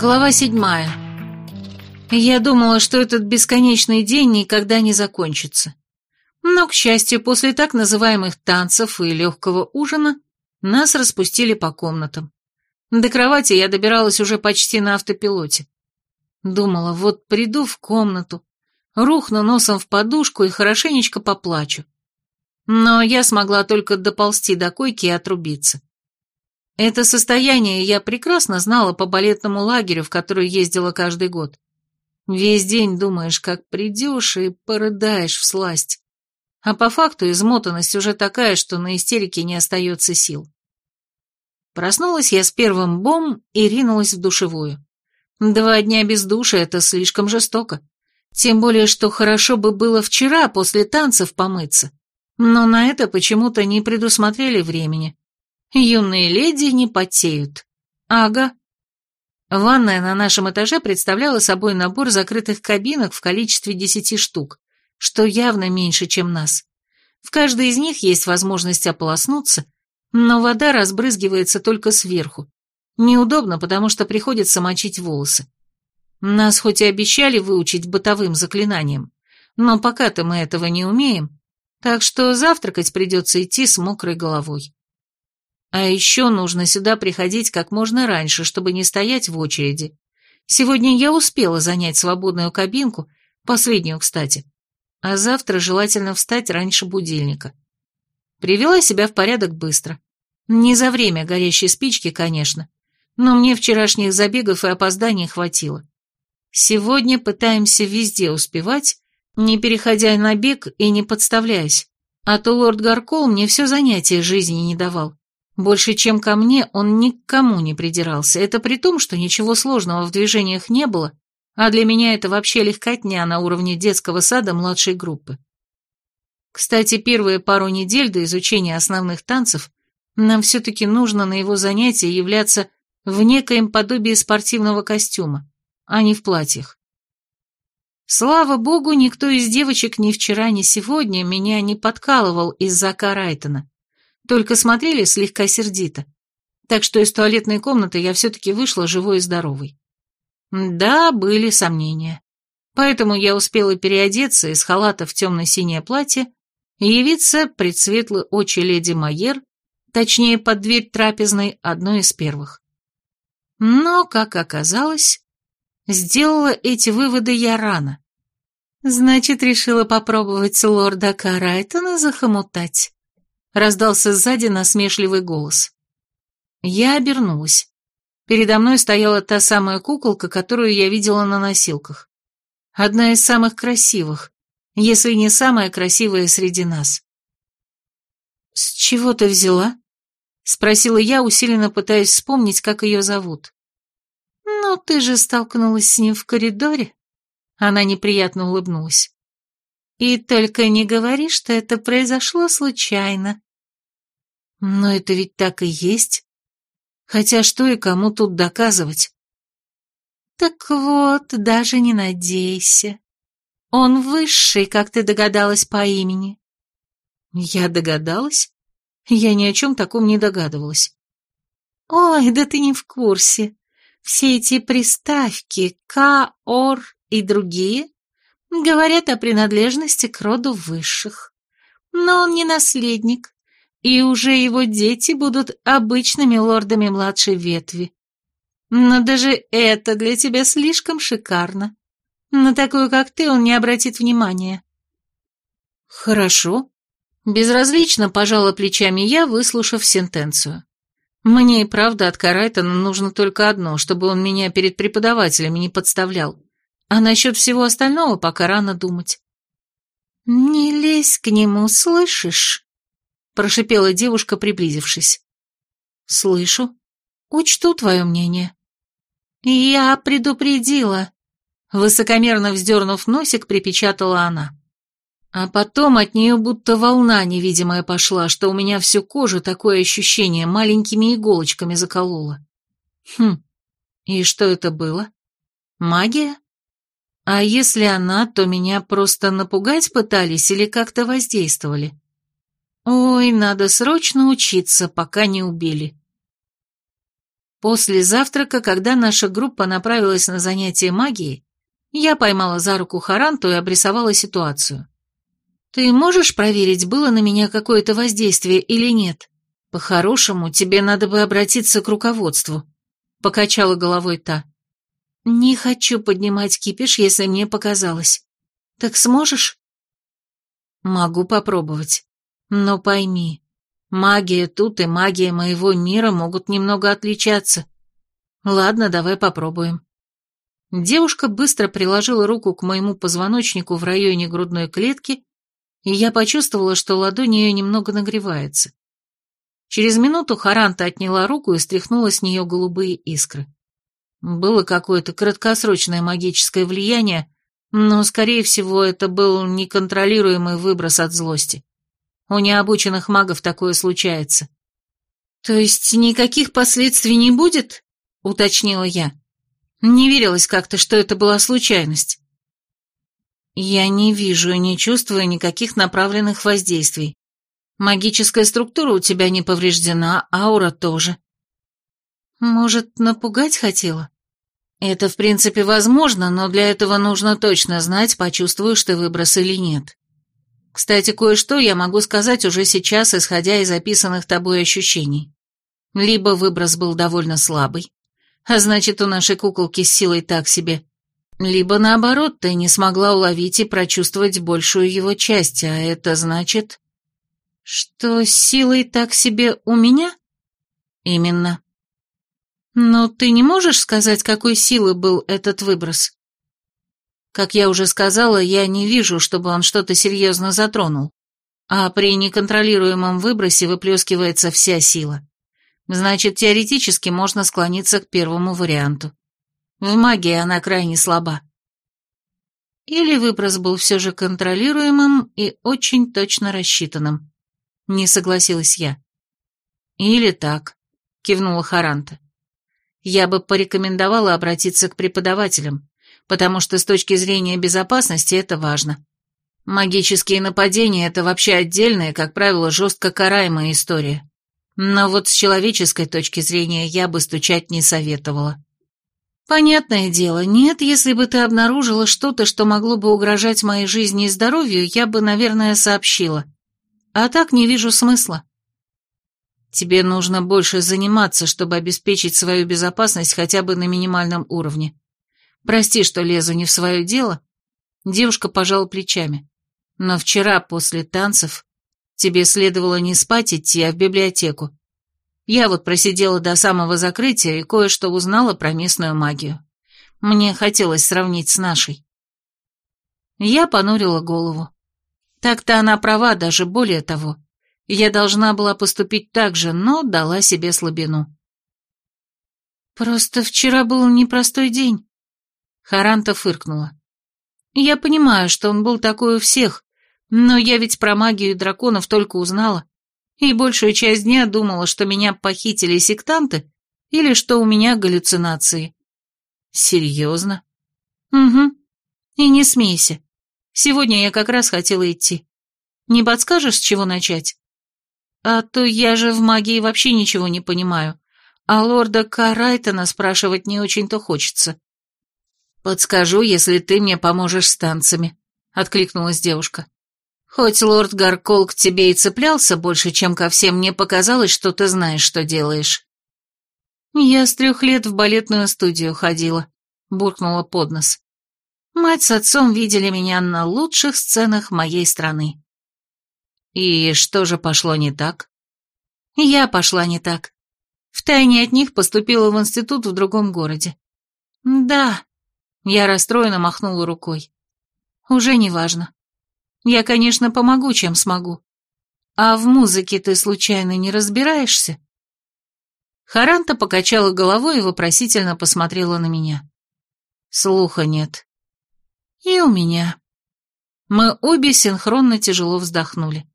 Глава седьмая. Я думала, что этот бесконечный день никогда не закончится. Но, к счастью, после так называемых танцев и легкого ужина нас распустили по комнатам. До кровати я добиралась уже почти на автопилоте. Думала, вот приду в комнату, рухну носом в подушку и хорошенечко поплачу. Но я смогла только доползти до койки и отрубиться. Это состояние я прекрасно знала по балетному лагерю, в который ездила каждый год. Весь день думаешь, как придешь и порыдаешь в сласть. А по факту измотанность уже такая, что на истерике не остается сил. Проснулась я с первым бом и ринулась в душевую. Два дня без душа — это слишком жестоко. Тем более, что хорошо бы было вчера после танцев помыться. Но на это почему-то не предусмотрели времени. Юные леди не потеют. Ага. Ванная на нашем этаже представляла собой набор закрытых кабинок в количестве десяти штук, что явно меньше, чем нас. В каждой из них есть возможность ополоснуться, но вода разбрызгивается только сверху. Неудобно, потому что приходится мочить волосы. Нас хоть и обещали выучить бытовым заклинаниям, но пока-то мы этого не умеем, так что завтракать придется идти с мокрой головой. А еще нужно сюда приходить как можно раньше, чтобы не стоять в очереди. Сегодня я успела занять свободную кабинку, последнюю, кстати. А завтра желательно встать раньше будильника. Привела себя в порядок быстро. Не за время горящей спички, конечно, но мне вчерашних забегов и опозданий хватило. Сегодня пытаемся везде успевать, не переходя на бег и не подставляясь, а то лорд Гаркол мне все занятие жизни не давал. Больше, чем ко мне, он никому не придирался. Это при том, что ничего сложного в движениях не было, а для меня это вообще легкотня на уровне детского сада младшей группы. Кстати, первые пару недель до изучения основных танцев нам все-таки нужно на его занятия являться в некоем подобии спортивного костюма, а не в платьях. Слава богу, никто из девочек ни вчера, ни сегодня меня не подкалывал из-за Карайтона только смотрели слегка сердито. Так что из туалетной комнаты я все-таки вышла живой и здоровой. Да, были сомнения. Поэтому я успела переодеться из халата в темно-синее платье и явиться пред светлые очи леди Майер, точнее, под дверь трапезной, одной из первых. Но, как оказалось, сделала эти выводы я рано. Значит, решила попробовать лорда Карайтона захомутать раздался сзади насмешливый голос. Я обернулась. Передо мной стояла та самая куколка, которую я видела на носилках. Одна из самых красивых, если не самая красивая среди нас. «С чего ты взяла?» — спросила я, усиленно пытаясь вспомнить, как ее зовут. «Ну, ты же столкнулась с ним в коридоре?» Она неприятно улыбнулась. «И только не говори, что это произошло случайно. Но это ведь так и есть. Хотя что и кому тут доказывать? Так вот, даже не надейся. Он высший, как ты догадалась по имени. Я догадалась? Я ни о чем таком не догадывалась. Ой, да ты не в курсе. Все эти приставки «к», «ор» и другие говорят о принадлежности к роду высших. Но он не наследник, и уже его дети будут обычными лордами младшей ветви. Но даже это для тебя слишком шикарно. На такую, как ты, он не обратит внимания. Хорошо. Безразлично пожала плечами я, выслушав сентенцию. Мне и правда от Карайтона нужно только одно, чтобы он меня перед преподавателями не подставлял. А насчет всего остального пока рано думать. «Не лезь к нему, слышишь?» прошипела девушка, приблизившись. «Слышу. Учту твое мнение». «Я предупредила», — высокомерно вздернув носик, припечатала она. А потом от нее будто волна невидимая пошла, что у меня всю кожу такое ощущение маленькими иголочками заколола. Хм, и что это было? Магия? А если она, то меня просто напугать пытались или как-то воздействовали? Ой, надо срочно учиться, пока не убили. После завтрака, когда наша группа направилась на занятие магией, я поймала за руку Харанту и обрисовала ситуацию. «Ты можешь проверить, было на меня какое-то воздействие или нет? По-хорошему, тебе надо бы обратиться к руководству», — покачала головой та. «Не хочу поднимать кипиш, если мне показалось. Так сможешь?» «Могу попробовать. Но пойми, магия тут и магия моего мира могут немного отличаться. Ладно, давай попробуем». Девушка быстро приложила руку к моему позвоночнику в районе грудной клетки, и я почувствовала, что ладонь ее немного нагревается. Через минуту Харанта отняла руку и стряхнула с нее голубые искры. Было какое-то краткосрочное магическое влияние, но, скорее всего, это был неконтролируемый выброс от злости. У необученных магов такое случается. «То есть никаких последствий не будет?» — уточнила я. Не верилось как-то, что это была случайность. Я не вижу и не чувствую никаких направленных воздействий. Магическая структура у тебя не повреждена, аура тоже. Может, напугать хотела? Это, в принципе, возможно, но для этого нужно точно знать, почувствуешь ты выброс или нет. Кстати, кое-что я могу сказать уже сейчас, исходя из описанных тобой ощущений. Либо выброс был довольно слабый, а значит, у нашей куколки с силой так себе. Либо наоборот, ты не смогла уловить и прочувствовать большую его часть, а это значит... Что силой так себе у меня? Именно. Но ты не можешь сказать, какой силы был этот выброс? Как я уже сказала, я не вижу, чтобы он что-то серьезно затронул. А при неконтролируемом выбросе выплескивается вся сила. Значит, теоретически можно склониться к первому варианту. В магии она крайне слаба. Или выброс был все же контролируемым и очень точно рассчитанным. Не согласилась я. Или так, кивнула Харанта. Я бы порекомендовала обратиться к преподавателям, потому что с точки зрения безопасности это важно. Магические нападения — это вообще отдельная, как правило, жестко караемая история. Но вот с человеческой точки зрения я бы стучать не советовала. Понятное дело, нет, если бы ты обнаружила что-то, что могло бы угрожать моей жизни и здоровью, я бы, наверное, сообщила. А так не вижу смысла. Тебе нужно больше заниматься, чтобы обеспечить свою безопасность хотя бы на минимальном уровне. Прости, что лезу не в свое дело. Девушка пожала плечами. Но вчера после танцев Тебе следовало не спать идти, а в библиотеку. Я вот просидела до самого закрытия и кое-что узнала про местную магию. Мне хотелось сравнить с нашей. Я понурила голову. Так-то она права, даже более того. Я должна была поступить так же, но дала себе слабину. Просто вчера был непростой день. Харанта фыркнула. Я понимаю, что он был такой у всех, но я ведь про магию драконов только узнала, и большую часть дня думала, что меня похитили сектанты или что у меня галлюцинации. Серьезно? Угу. И не смейся. Сегодня я как раз хотела идти. Не подскажешь, с чего начать? А то я же в магии вообще ничего не понимаю, а лорда Карайтона спрашивать не очень-то хочется. Подскажу, если ты мне поможешь с танцами, откликнулась девушка. Хоть лорд Гаркол к тебе и цеплялся больше, чем ко всем, мне показалось, что ты знаешь, что делаешь. Я с трех лет в балетную студию ходила, буркнула под нос. Мать с отцом видели меня на лучших сценах моей страны. И что же пошло не так? Я пошла не так. Втайне от них поступила в институт в другом городе. Да, я расстроенно махнула рукой. Уже не важно. Я, конечно, помогу, чем смогу. А в музыке ты случайно не разбираешься?» Харанта покачала головой и вопросительно посмотрела на меня. Слуха нет. И у меня. Мы обе синхронно тяжело вздохнули.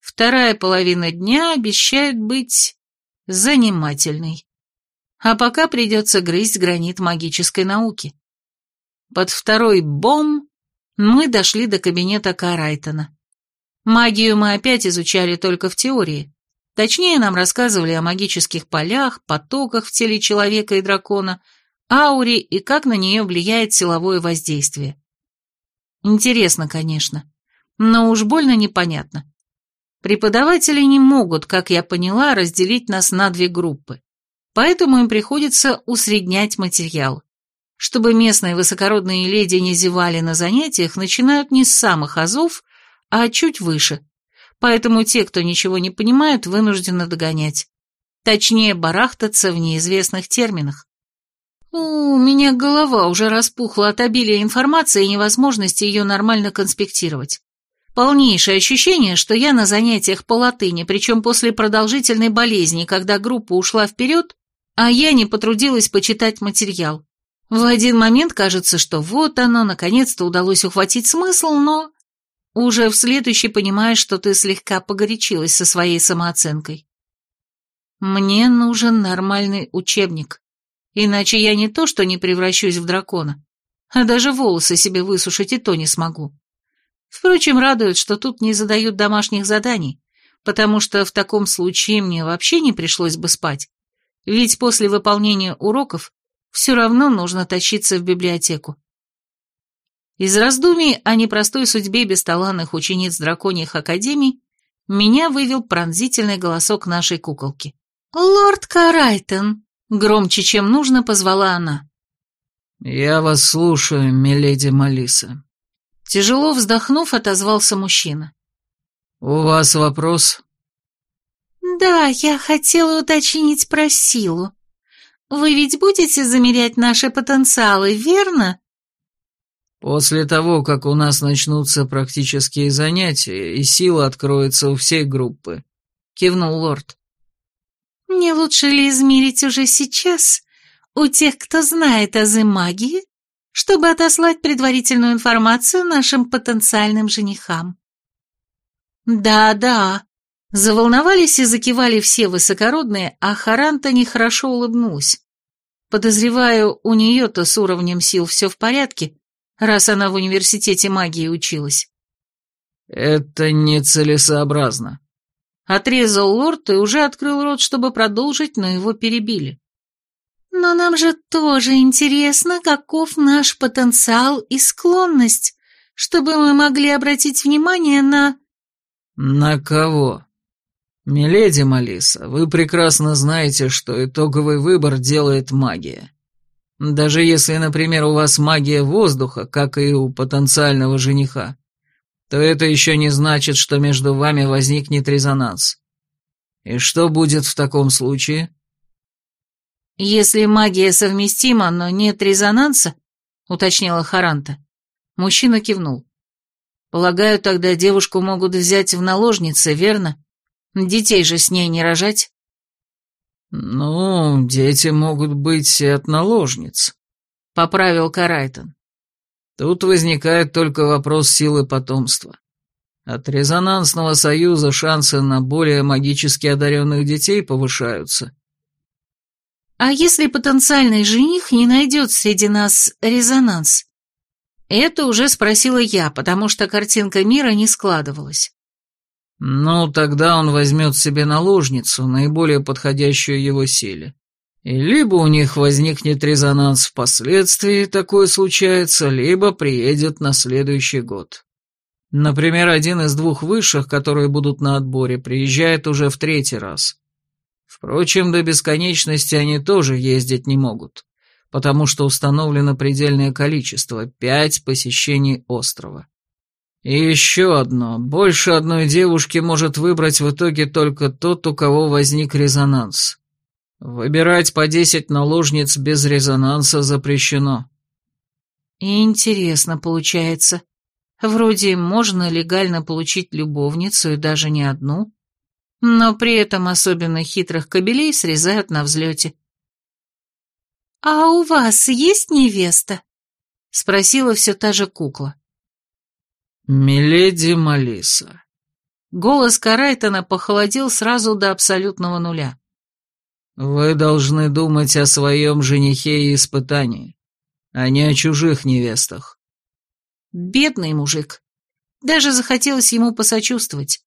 Вторая половина дня обещает быть занимательной. А пока придется грызть гранит магической науки. Под второй бом мы дошли до кабинета Карайтона. Магию мы опять изучали только в теории. Точнее, нам рассказывали о магических полях, потоках в теле человека и дракона, ауре и как на нее влияет силовое воздействие. Интересно, конечно, но уж больно непонятно. Преподаватели не могут, как я поняла, разделить нас на две группы, поэтому им приходится усреднять материал. Чтобы местные высокородные леди не зевали на занятиях, начинают не с самых азов, а чуть выше, поэтому те, кто ничего не понимают, вынуждены догонять. Точнее, барахтаться в неизвестных терминах. У меня голова уже распухла от обилия информации и невозможности ее нормально конспектировать. Полнейшее ощущение, что я на занятиях по латыни, причем после продолжительной болезни, когда группа ушла вперед, а я не потрудилась почитать материал. В один момент кажется, что вот оно, наконец-то удалось ухватить смысл, но уже в следующий понимаешь, что ты слегка погорячилась со своей самооценкой. Мне нужен нормальный учебник, иначе я не то что не превращусь в дракона, а даже волосы себе высушить и то не смогу. Впрочем, радует, что тут не задают домашних заданий, потому что в таком случае мне вообще не пришлось бы спать, ведь после выполнения уроков все равно нужно тащиться в библиотеку. Из раздумий о непростой судьбе бесталанных учениц драконьих академий меня вывел пронзительный голосок нашей куколки. «Лорд Карайтон!» — громче, чем нужно, позвала она. «Я вас слушаю, миледи Малиса». Тяжело вздохнув, отозвался мужчина. «У вас вопрос?» «Да, я хотела уточнить про силу. Вы ведь будете замерять наши потенциалы, верно?» После того, как у нас начнутся практические занятия, и сила откроется у всей группы», — кивнул лорд. «Не лучше ли измерить уже сейчас у тех, кто знает азы магии, чтобы отослать предварительную информацию нашим потенциальным женихам?» «Да-да», — заволновались и закивали все высокородные, а Харанта нехорошо улыбнулась. Подозреваю, у нее-то с уровнем сил все в порядке, раз она в университете магии училась. «Это нецелесообразно», — отрезал лорд и уже открыл рот, чтобы продолжить, но его перебили. «Но нам же тоже интересно, каков наш потенциал и склонность, чтобы мы могли обратить внимание на...» «На кого?» «Миледи Малиса, вы прекрасно знаете, что итоговый выбор делает магия. Даже если, например, у вас магия воздуха, как и у потенциального жениха, то это еще не значит, что между вами возникнет резонанс. И что будет в таком случае? Если магия совместима, но нет резонанса, уточнила Харанта. Мужчина кивнул. Полагаю, тогда девушку могут взять в наложницы, верно? Детей же с ней не рожать. «Ну, дети могут быть и от наложниц», — поправил Карайтон. «Тут возникает только вопрос силы потомства. От резонансного союза шансы на более магически одаренных детей повышаются». «А если потенциальный жених не найдет среди нас резонанс?» Это уже спросила я, потому что картинка мира не складывалась. Ну, тогда он возьмет себе наложницу, наиболее подходящую его силе. И либо у них возникнет резонанс впоследствии, такое случается, либо приедет на следующий год. Например, один из двух высших, которые будут на отборе, приезжает уже в третий раз. Впрочем, до бесконечности они тоже ездить не могут, потому что установлено предельное количество – пять посещений острова. И еще одно. Больше одной девушки может выбрать в итоге только тот, у кого возник резонанс. Выбирать по десять наложниц без резонанса запрещено. Интересно получается. Вроде можно легально получить любовницу и даже не одну, но при этом особенно хитрых кобелей срезают на взлете. «А у вас есть невеста?» — спросила все та же кукла. «Миледи Малиса». Голос Карайтона похолодел сразу до абсолютного нуля. «Вы должны думать о своем женихе и испытании, а не о чужих невестах». «Бедный мужик. Даже захотелось ему посочувствовать.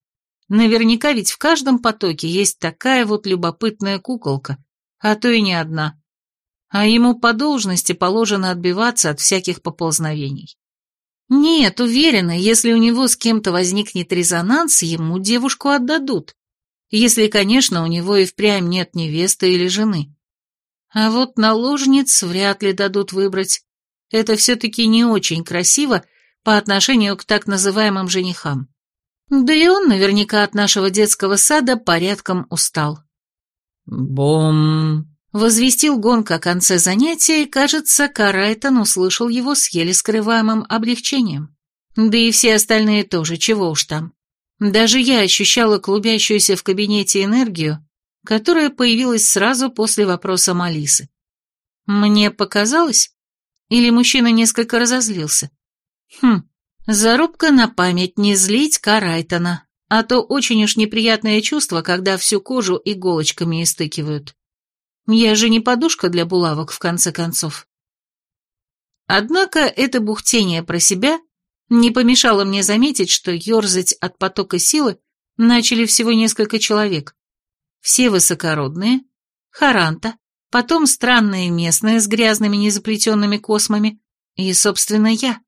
Наверняка ведь в каждом потоке есть такая вот любопытная куколка, а то и не одна. А ему по должности положено отбиваться от всяких поползновений. Нет, уверена, если у него с кем-то возникнет резонанс, ему девушку отдадут. Если, конечно, у него и впрямь нет невесты или жены. А вот наложниц вряд ли дадут выбрать. Это все-таки не очень красиво по отношению к так называемым женихам. Да и он наверняка от нашего детского сада порядком устал. «Бом!» — возвестил гонка о конце занятия, и, кажется, Карайтон услышал его с еле скрываемым облегчением. Да и все остальные тоже, чего уж там. Даже я ощущала клубящуюся в кабинете энергию, которая появилась сразу после вопроса Малисы. Мне показалось? Или мужчина несколько разозлился? Хм, зарубка на память не злить Карайтона, а то очень уж неприятное чувство, когда всю кожу иголочками истыкивают. Я же не подушка для булавок, в конце концов. Однако это бухтение про себя не помешало мне заметить, что ерзать от потока силы начали всего несколько человек. Все высокородные, Харанта, потом странные местные с грязными незаплетенными космами и, собственно, я.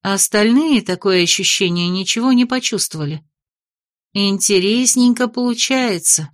А остальные, такое ощущение, ничего не почувствовали. Интересненько получается.